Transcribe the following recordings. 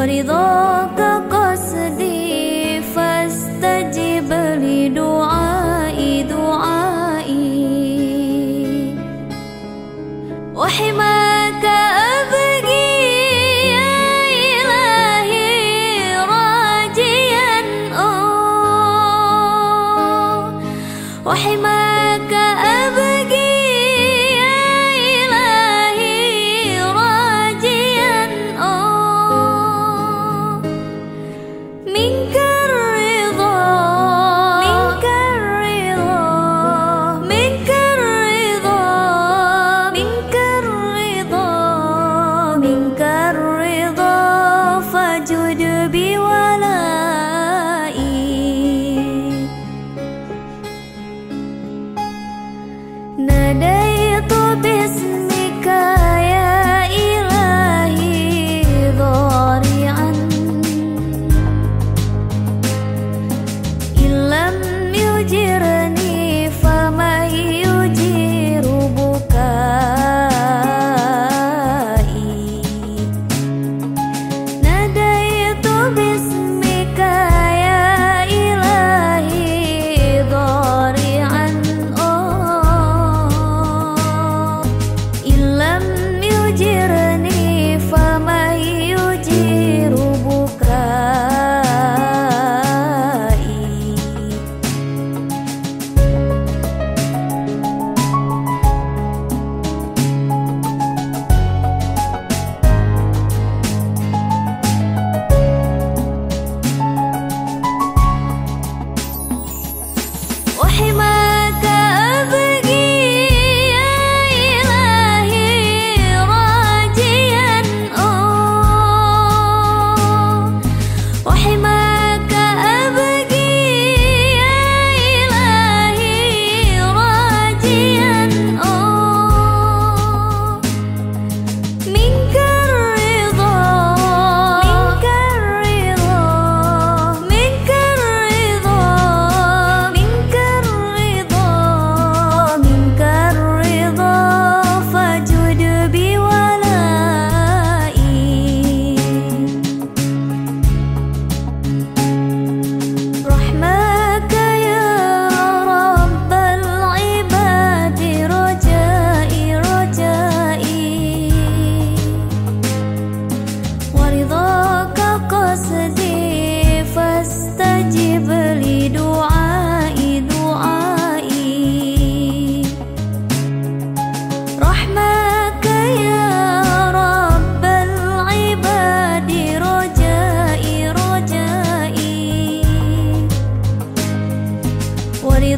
ورضاك قصدي فاستجب لدعائي دعائي. وحماك أبغي يا إلهي راجيا. وحماك أبغي Nadai itu bismika. يجرني فما يجير بكائي أحمى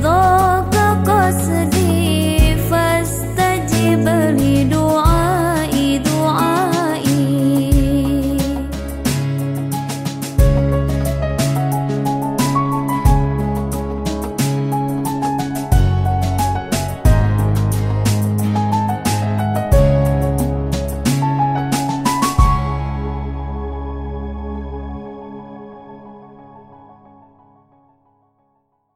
をここす